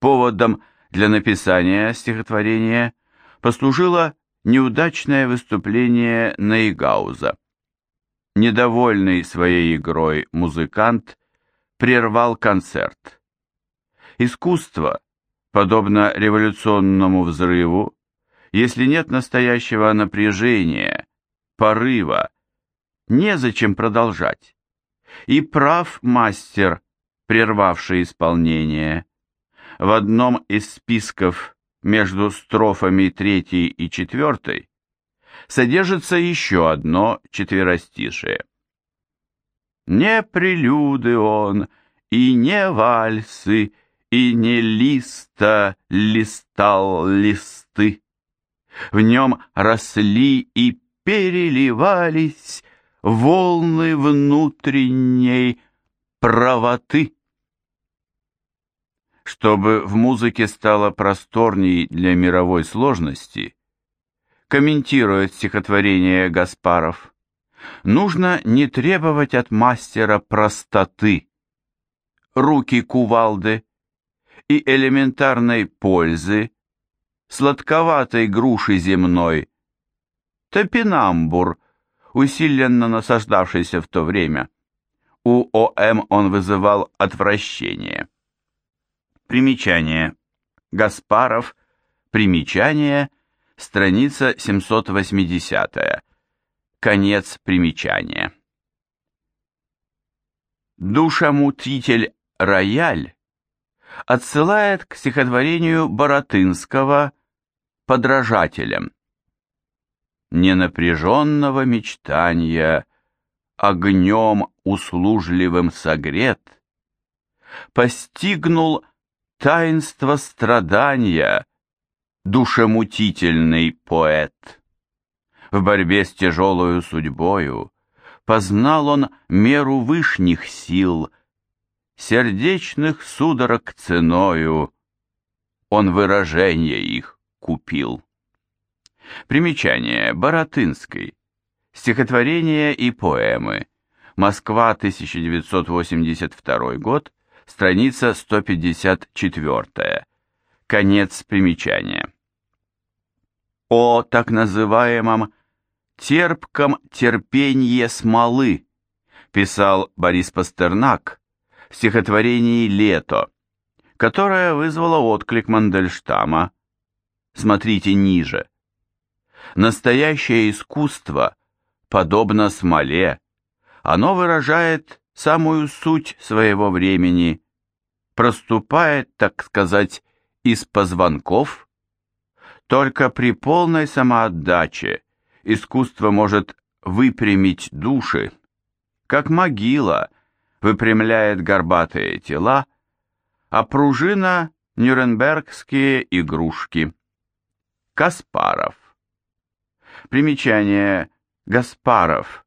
Поводом для написания стихотворения послужило неудачное выступление Нейгауза. Недовольный своей игрой музыкант прервал концерт. Искусство, подобно революционному взрыву, если нет настоящего напряжения, порыва, незачем продолжать. И прав мастер, прервавший исполнение. В одном из списков между строфами третьей и четвертой содержится еще одно четверостишее. Не прелюды он, и не вальсы, и не листа листал листы. В нем росли и переливались волны внутренней правоты. Чтобы в музыке стало просторней для мировой сложности, комментирует стихотворение Гаспаров, нужно не требовать от мастера простоты, руки кувалды и элементарной пользы, сладковатой груши земной, топинамбур, усиленно насаждавшийся в то время. У О.М. он вызывал отвращение. Примечание. Гаспаров. Примечание. Страница 780. Конец примечания. Душамутитель «Рояль» отсылает к стихотворению Боротынского подражателям. Ненапряженного мечтания огнем услужливым согрет, постигнул таинство страдания душемутительный поэт. В борьбе с тяжелою судьбою познал он меру вышних сил, сердечных судорог ценою он выражение их купил. Примечание Баратынской. Стихотворения и поэмы. Москва, 1982 год, страница 154. Конец примечания. О так называемом терпком терпенье смолы писал Борис Пастернак в стихотворении «Лето», которое вызвало отклик Мандельштама. Смотрите ниже. Настоящее искусство подобно смоле. Оно выражает самую суть своего времени, проступает, так сказать, из позвонков. Только при полной самоотдаче искусство может выпрямить души, как могила выпрямляет горбатые тела, а пружина — нюрнбергские игрушки. Каспаров Примечание Гаспаров.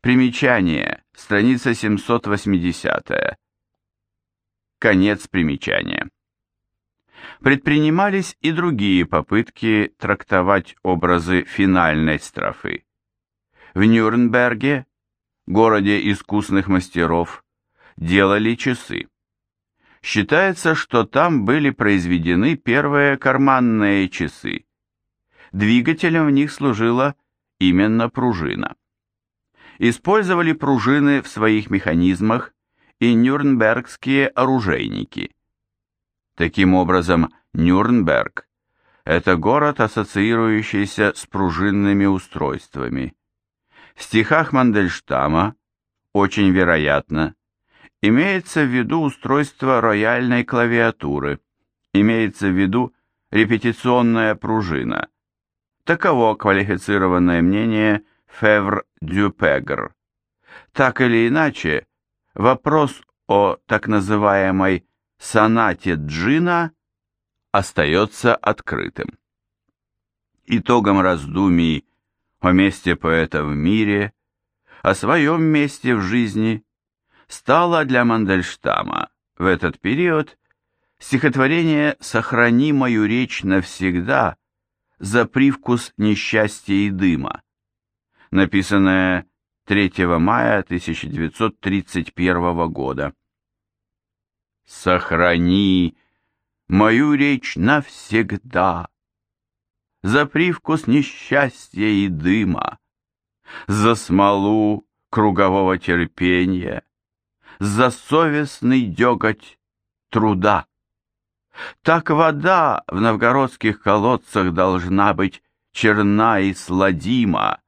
Примечание. Страница 780. Конец примечания. Предпринимались и другие попытки трактовать образы финальной строфы. В Нюрнберге, городе искусных мастеров, делали часы. Считается, что там были произведены первые карманные часы, Двигателем в них служила именно пружина. Использовали пружины в своих механизмах и нюрнбергские оружейники. Таким образом, Нюрнберг – это город, ассоциирующийся с пружинными устройствами. В стихах Мандельштама, очень вероятно, имеется в виду устройство рояльной клавиатуры, имеется в виду репетиционная пружина – Таково квалифицированное мнение Февр Дюпегр. Так или иначе, вопрос о так называемой сонате Джина остается открытым. Итогом раздумий о месте поэта в мире, о своем месте в жизни, стало для Мандельштама в этот период стихотворение «Сохрани мою речь навсегда» за привкус несчастья и дыма, написанное 3 мая 1931 года. «Сохрани мою речь навсегда. За привкус несчастья и дыма, за смолу кругового терпения, за совестный деготь труда. Так вода в новгородских колодцах должна быть черна и сладима,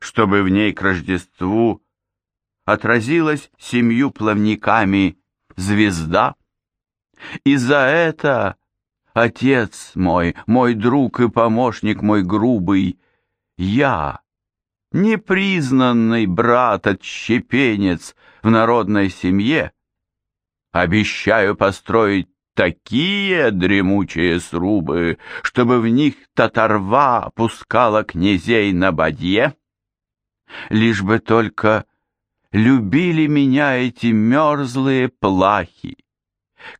чтобы в ней к Рождеству отразилась семью плавниками звезда. И за это, отец мой, мой друг и помощник мой грубый, я, непризнанный брат-отщепенец в народной семье, обещаю построить такие дремучие срубы, чтобы в них татарва пускала князей на бадье. Лишь бы только любили меня эти мерзлые плахи,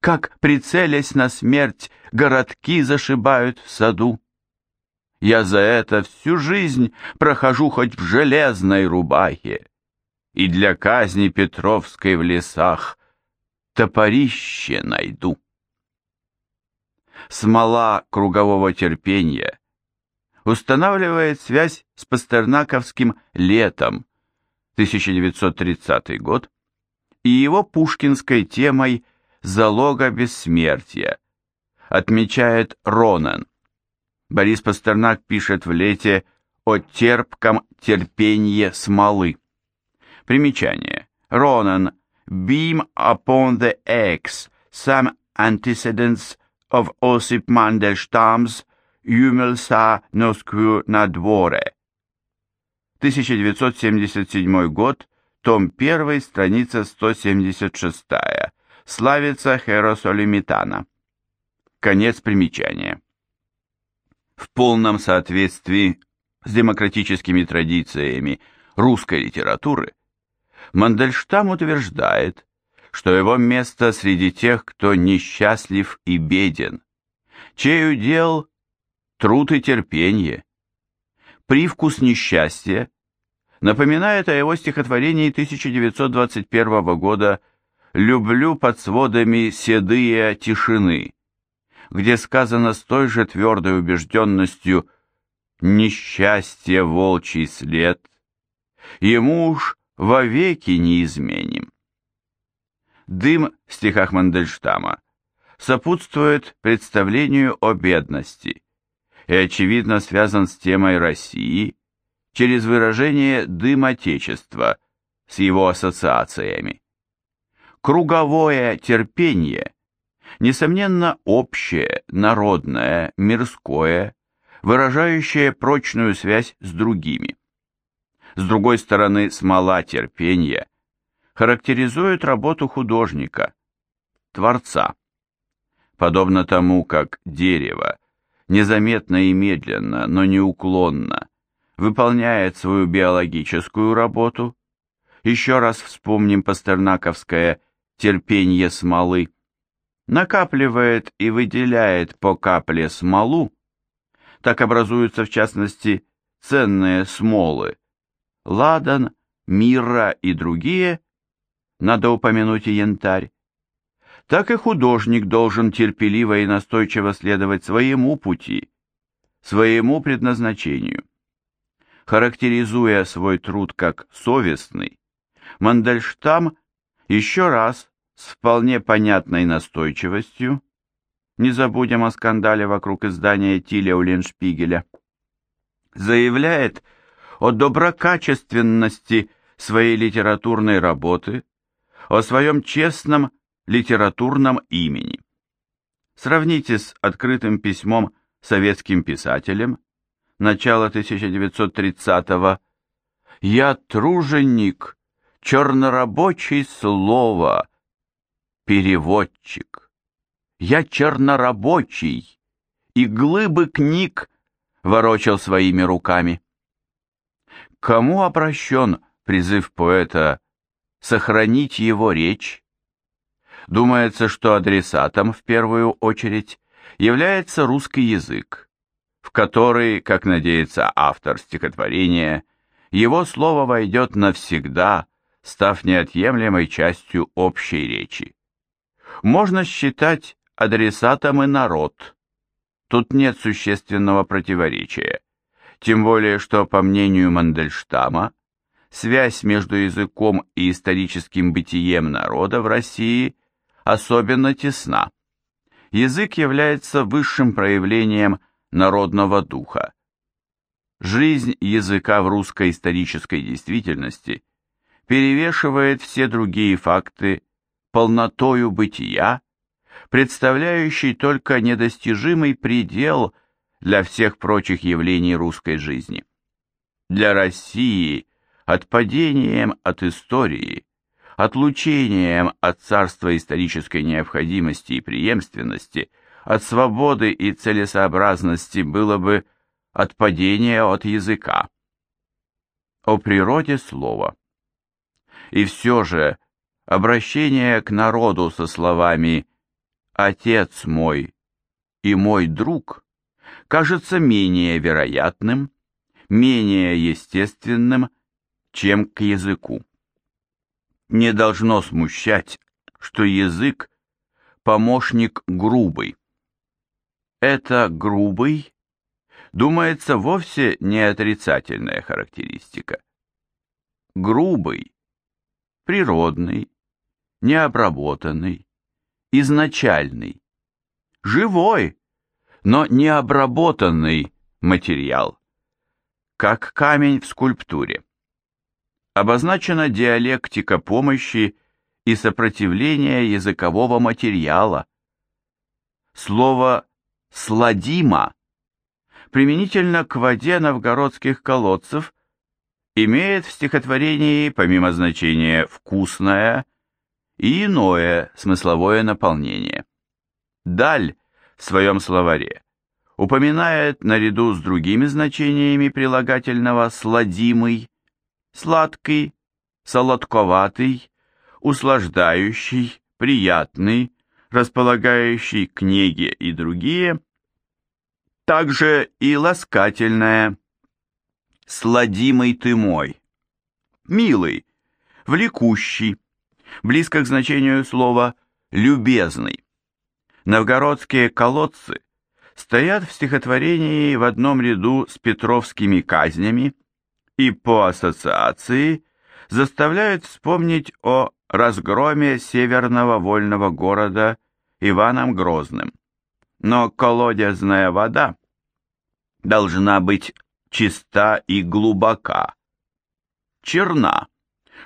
как, прицелясь на смерть, городки зашибают в саду. Я за это всю жизнь прохожу хоть в железной рубахе, и для казни Петровской в лесах топорище найду смола кругового терпения устанавливает связь с пастернаковским «Летом» 1930 год и его пушкинской темой «Залога бессмертия», отмечает Ронан. Борис Пастернак пишет в «Лете» о терпком терпении смолы. Примечание. Ронан. Beam upon the X. Some antecedents of Осип Мандельштамс «Юмельса Носквю на дворе». 1977 год, том 1, страница 176. Славица Херосолимитана. Конец примечания. В полном соответствии с демократическими традициями русской литературы Мандельштам утверждает, что его место среди тех, кто несчастлив и беден, чей удел труд и терпение. Привкус несчастья напоминает о его стихотворении 1921 года «Люблю под сводами седые тишины», где сказано с той же твердой убежденностью «Несчастье волчий след, ему уж вовеки неизменим». Дым в стихах Мандельштама сопутствует представлению о бедности и, очевидно, связан с темой России через выражение «дым Отечества» с его ассоциациями. Круговое терпение, несомненно, общее, народное, мирское, выражающее прочную связь с другими. С другой стороны, смола терпения – характеризует работу художника, творца. Подобно тому, как дерево, незаметно и медленно, но неуклонно, выполняет свою биологическую работу, еще раз вспомним пастернаковское «терпенье смолы», накапливает и выделяет по капле смолу, так образуются в частности ценные смолы, ладан, мира и другие, надо упомянуть и янтарь, так и художник должен терпеливо и настойчиво следовать своему пути, своему предназначению. Характеризуя свой труд как совестный, Мандельштам еще раз с вполне понятной настойчивостью, не забудем о скандале вокруг издания Тиля Уленшпигеля, заявляет о доброкачественности своей литературной работы о своем честном литературном имени. Сравните с открытым письмом советским писателем начала 1930-го «Я труженик, чернорабочий слово, переводчик. Я чернорабочий, и глыбы книг ворочал своими руками». Кому обращен призыв поэта сохранить его речь. Думается, что адресатом в первую очередь является русский язык, в который, как надеется автор стихотворения, его слово войдет навсегда, став неотъемлемой частью общей речи. Можно считать адресатом и народ. Тут нет существенного противоречия. Тем более, что, по мнению Мандельштама, связь между языком и историческим бытием народа в России особенно тесна. Язык является высшим проявлением народного духа. Жизнь языка в русской исторической действительности перевешивает все другие факты полнотою бытия, представляющий только недостижимый предел для всех прочих явлений русской жизни. Для России отпадением от истории, отлучением от царства исторической необходимости и преемственности, от свободы и целесообразности было бы отпадение от языка. О природе слова. И все же обращение к народу со словами «Отец мой» и «Мой друг» кажется менее вероятным, менее естественным, чем к языку. Не должно смущать, что язык – помощник грубый. Это грубый, думается, вовсе не отрицательная характеристика. Грубый, природный, необработанный, изначальный, живой, но необработанный материал, как камень в скульптуре обозначена диалектика помощи и сопротивления языкового материала. Слово «сладима» применительно к воде новгородских колодцев имеет в стихотворении помимо значения «вкусное» и иное смысловое наполнение. Даль в своем словаре упоминает наряду с другими значениями прилагательного «сладимый» сладкий, солодковатый, услаждающий, приятный, располагающий к неге и другие, также и ласкательное, сладимый ты мой, милый, влекущий, близко к значению слова любезный. Новгородские колодцы стоят в стихотворении в одном ряду с петровскими казнями, и по ассоциации заставляют вспомнить о разгроме северного вольного города Иваном Грозным. Но колодезная вода должна быть чиста и глубока, черна,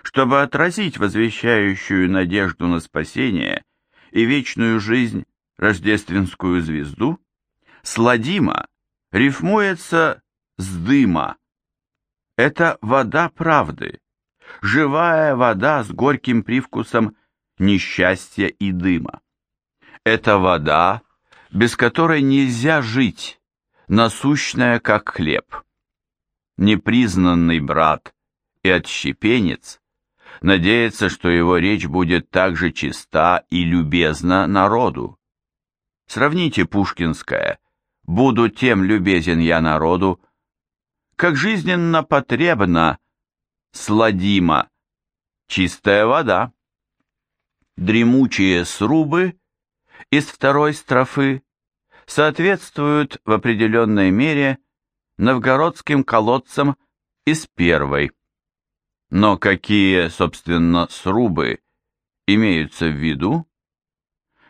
чтобы отразить возвещающую надежду на спасение и вечную жизнь рождественскую звезду, сладима рифмуется с дыма, это вода правды, живая вода с горьким привкусом несчастья и дыма. Это вода, без которой нельзя жить, насущная как хлеб. Непризнанный брат и отщепенец надеется, что его речь будет так же чиста и любезна народу. Сравните пушкинское «Буду тем любезен я народу», как жизненно потребна, сладима, чистая вода. Дремучие срубы из второй строфы соответствуют в определенной мере новгородским колодцам из первой. Но какие, собственно, срубы имеются в виду?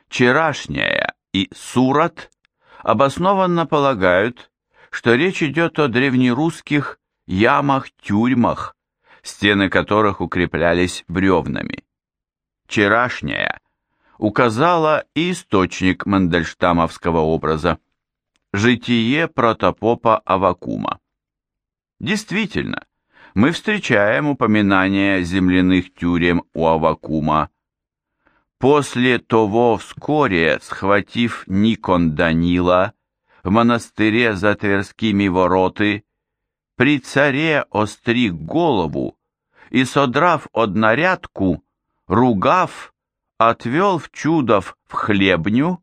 Вчерашняя и Сурат обоснованно полагают, что речь идет о древнерусских ямах-тюрьмах, стены которых укреплялись бревнами. Вчерашняя указала и источник мандельштамовского образа – житие протопопа Авакума. Действительно, мы встречаем упоминание земляных тюрем у Авакума. После того вскоре, схватив Никон Данила, в монастыре за Тверскими вороты, при царе остриг голову и, содрав однорядку, ругав, отвел в чудов в хлебню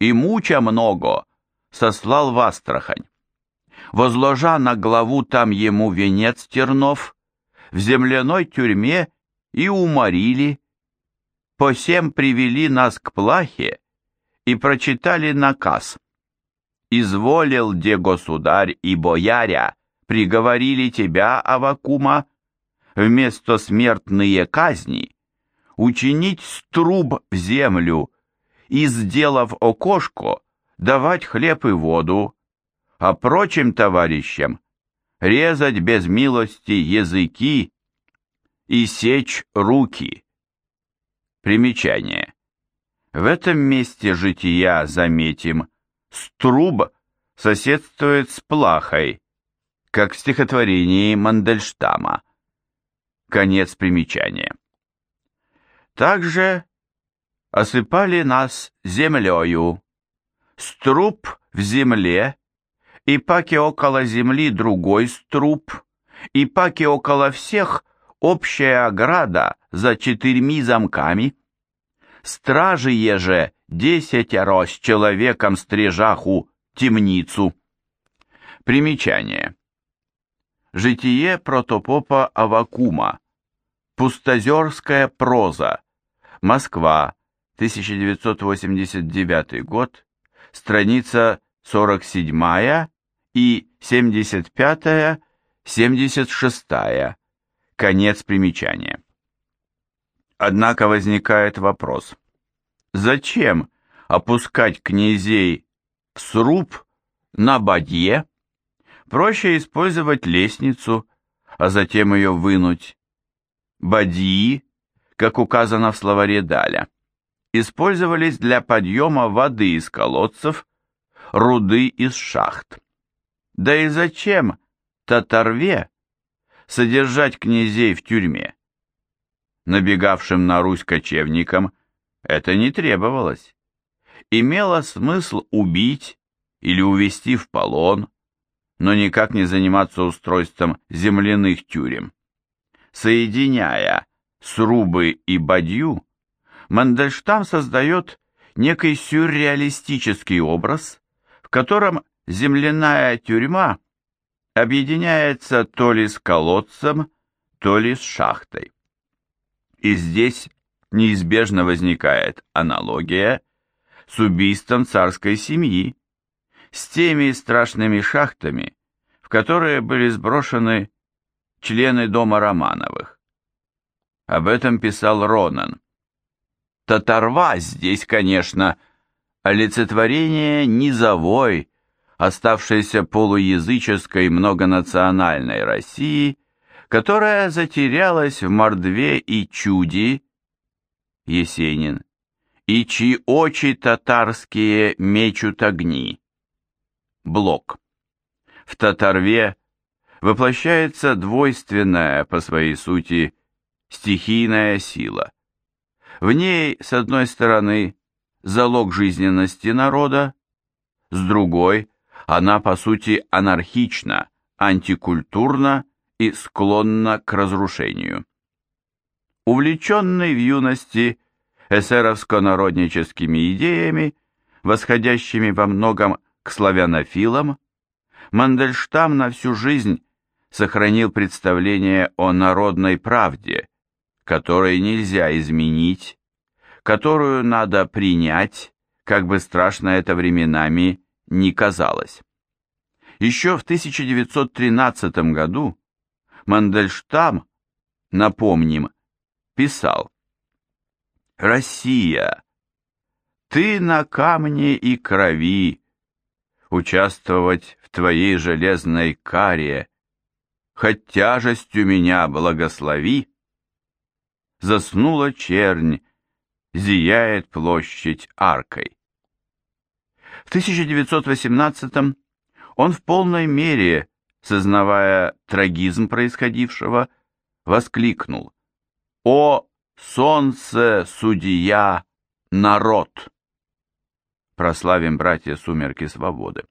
и, муча много, сослал в Астрахань. Возложа на главу там ему венец тернов, в земляной тюрьме и уморили, по всем привели нас к плахе, и прочитали наказ. «Изволил, де государь и бояря, приговорили тебя, Авакума, вместо смертные казни, учинить струб в землю и, сделав окошко, давать хлеб и воду, а прочим товарищам резать без милости языки и сечь руки. Примечание. В этом месте жития, заметим, струб соседствует с плахой, как в стихотворении Мандельштама. Конец примечания. Также осыпали нас землею, струб в земле, и паки около земли другой струб, и паки около всех общая ограда за четырьми замками. Стражи еже десятеро с человеком стрижаху темницу. Примечание. Житие протопопа Авакума. Пустозерская проза. Москва, 1989 год. Страница 47 и 75-76. Конец примечания. Однако возникает вопрос. Зачем опускать князей в сруб на бадье? Проще использовать лестницу, а затем ее вынуть. Бадьи, как указано в словаре Даля, использовались для подъема воды из колодцев, руды из шахт. Да и зачем татарве содержать князей в тюрьме? Набегавшим на Русь кочевникам это не требовалось. Имело смысл убить или увести в полон, но никак не заниматься устройством земляных тюрем. Соединяя срубы и бадью, Мандельштам создает некий сюрреалистический образ, в котором земляная тюрьма объединяется то ли с колодцем, то ли с шахтой. И здесь неизбежно возникает аналогия с убийством царской семьи, с теми страшными шахтами, в которые были сброшены члены дома Романовых. Об этом писал Ронан. Татарва здесь, конечно, олицетворение низовой, оставшейся полуязыческой многонациональной России, которая затерялась в мордве и чуди, Есенин, и чьи очи татарские мечут огни. Блок. В татарве воплощается двойственная по своей сути стихийная сила. В ней, с одной стороны, залог жизненности народа, с другой она, по сути, анархична, антикультурна и склонна к разрушению. Увлеченный в юности эсеровско-народническими идеями, восходящими во многом к славянофилам, Мандельштам на всю жизнь сохранил представление о народной правде, которой нельзя изменить, которую надо принять, как бы страшно это временами не казалось. Еще в 1913 году Мандельштам, напомним, писал «Россия, ты на камне и крови, участвовать в твоей железной каре, хоть тяжестью меня благослови». Заснула чернь, зияет площадь аркой. В 1918 он в полной мере, сознавая трагизм происходившего, воскликнул «О, солнце, судья, народ!» Прославим, братья, сумерки свободы.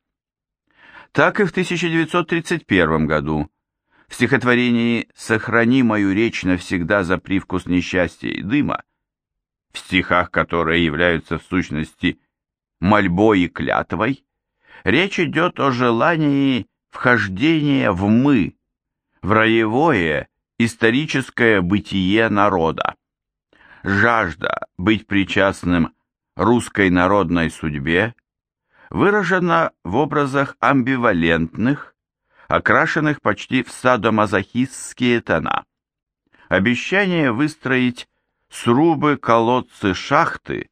Так и в 1931 году в стихотворении «Сохрани мою речь навсегда за привкус несчастья и дыма», в стихах, которые являются в сущности мольбой и клятвой, речь идет о желании вхождения в «мы», в роевое историческое бытие народа. Жажда быть причастным русской народной судьбе выражена в образах амбивалентных, окрашенных почти в садомазохистские тона. Обещание выстроить срубы, колодцы, шахты,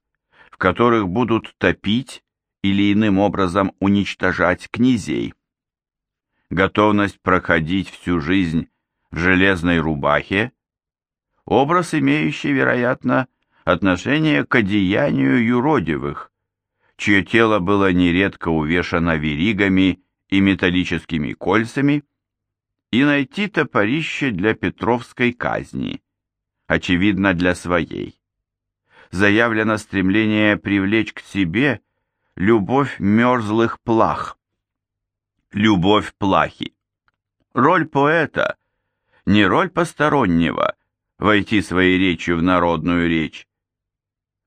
в которых будут топить или иным образом уничтожать князей. Готовность проходить всю жизнь в железной рубахе, образ, имеющий, вероятно, отношение к одеянию юродивых, чье тело было нередко увешано веригами и металлическими кольцами, и найти топорище для Петровской казни, очевидно для своей. Заявлено стремление привлечь к себе любовь мерзлых плах. Любовь плахи. Роль поэта не роль постороннего, войти своей речью в народную речь.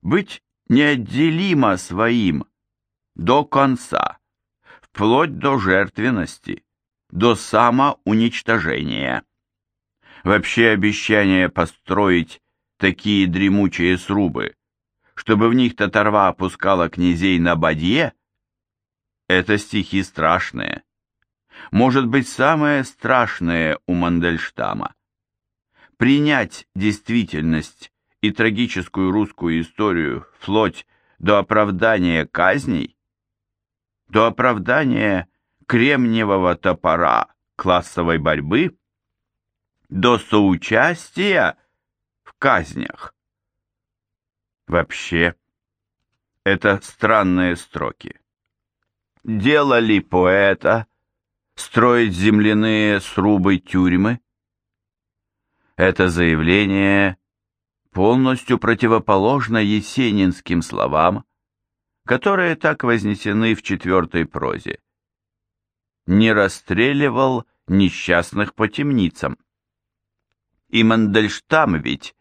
Быть неотделимо своим до конца, вплоть до жертвенности, до самоуничтожения. Вообще обещание построить такие дремучие срубы, чтобы в них татарва опускала князей на бадье, это стихи страшные. Может быть, самые страшные у Мандельштама. Принять действительность и трагическую русскую историю вплоть до оправдания казней, до оправдания кремниевого топора классовой борьбы, до соучастия в казнях. Вообще, это странные строки. Дело ли поэта строить земляные срубы тюрьмы? Это заявление полностью противоположно есенинским словам, которые так вознесены в четвертой прозе. Не расстреливал несчастных по темницам. И Мандельштам ведь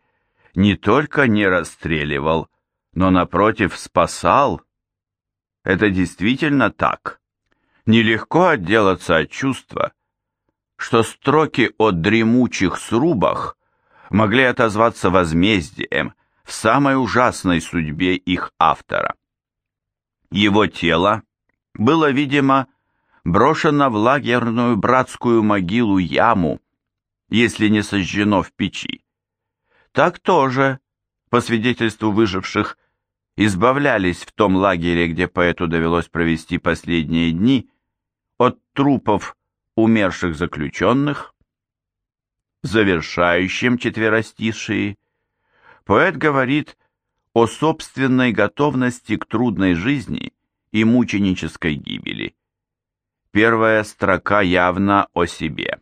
не только не расстреливал, но, напротив, спасал. Это действительно так. Нелегко отделаться от чувства, что строки о дремучих срубах могли отозваться возмездием в самой ужасной судьбе их автора. Его тело было, видимо, брошено в лагерную братскую могилу яму, если не сожжено в печи. Так тоже, по свидетельству выживших, избавлялись в том лагере, где поэту довелось провести последние дни, трупов умерших заключенных, завершающем четверостишии, поэт говорит о собственной готовности к трудной жизни и мученической гибели. Первая строка явно о себе.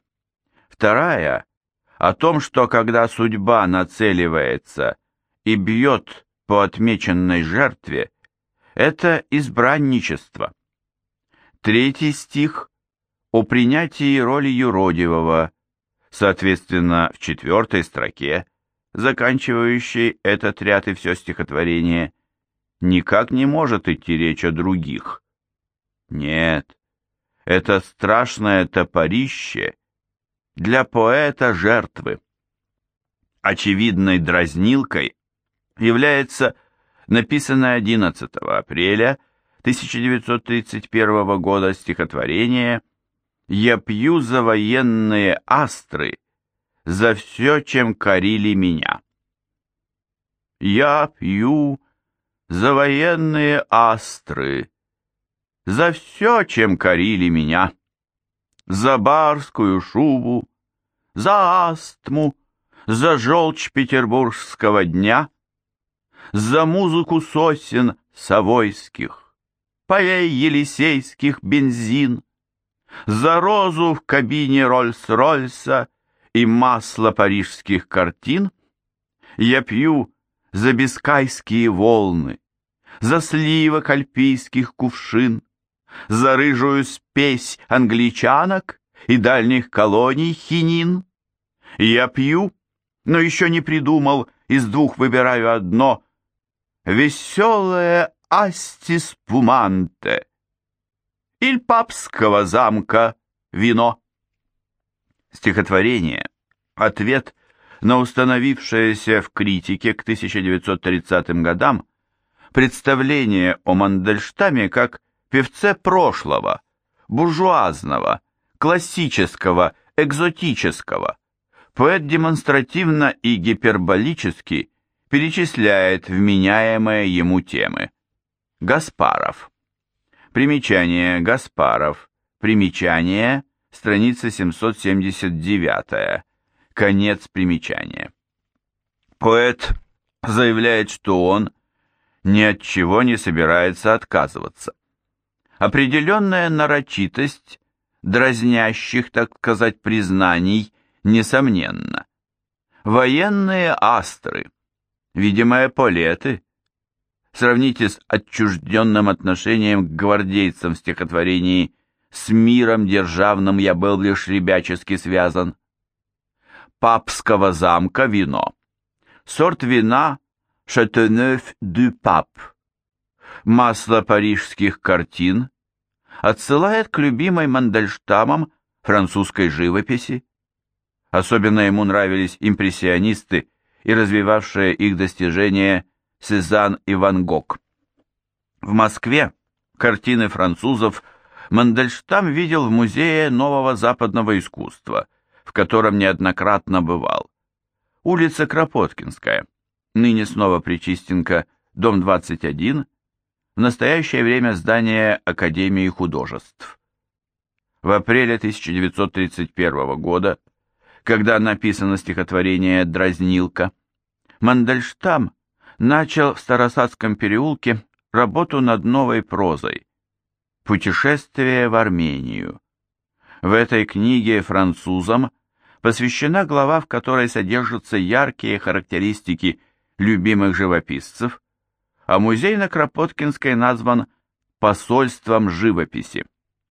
Вторая – о том, что когда судьба нацеливается и бьет по отмеченной жертве, это избранничество. Третий стих о принятии роли юродивого, Соответственно, в четвертой строке, заканчивающей этот ряд и все стихотворение, никак не может идти речь о других. Нет, это страшное топорище для поэта жертвы. Очевидной дразнилкой является написанное 11 апреля 1931 года стихотворение я пью за военные астры, за все, чем корили меня. Я пью за военные астры, за все, чем корили меня. За барскую шубу, за астму, за желчь петербургского дня, за музыку сосен совойских, полей елисейских бензин, за розу в кабине Рольс-Ройса и масло парижских картин я пью за бискайские волны, за сливок альпийских кувшин, за рыжую спесь англичанок и дальних колоний хинин. Я пью, но еще не придумал, из двух выбираю одно — веселое астис пуманте — Иль папского замка вино. Стихотворение – ответ на установившееся в критике к 1930 годам представление о Мандельштаме как певце прошлого, буржуазного, классического, экзотического. Поэт демонстративно и гиперболически перечисляет вменяемые ему темы. Гаспаров. Примечание Гаспаров. Примечание, страница 779. Конец примечания. Поэт заявляет, что он ни от чего не собирается отказываться. Определенная нарочитость дразнящих, так сказать, признаний, несомненно. Военные астры, видимо, эполеты. Сравните с отчужденным отношением к гвардейцам в стихотворении «С миром державным я был лишь ребячески связан». Папского замка вино. Сорт вина Шатенев дю Пап. Масло парижских картин отсылает к любимой Мандельштамом французской живописи. Особенно ему нравились импрессионисты и развивавшие их достижения Сезанн и Ван Гог. В Москве картины французов Мандельштам видел в Музее нового западного искусства, в котором неоднократно бывал. Улица Кропоткинская, ныне снова Причистенко, дом 21, в настоящее время здание Академии художеств. В апреле 1931 года, когда написано стихотворение «Дразнилка», Мандельштам начал в Старосадском переулке работу над новой прозой «Путешествие в Армению». В этой книге французам посвящена глава, в которой содержатся яркие характеристики любимых живописцев, а музей на Кропоткинской назван «Посольством живописи».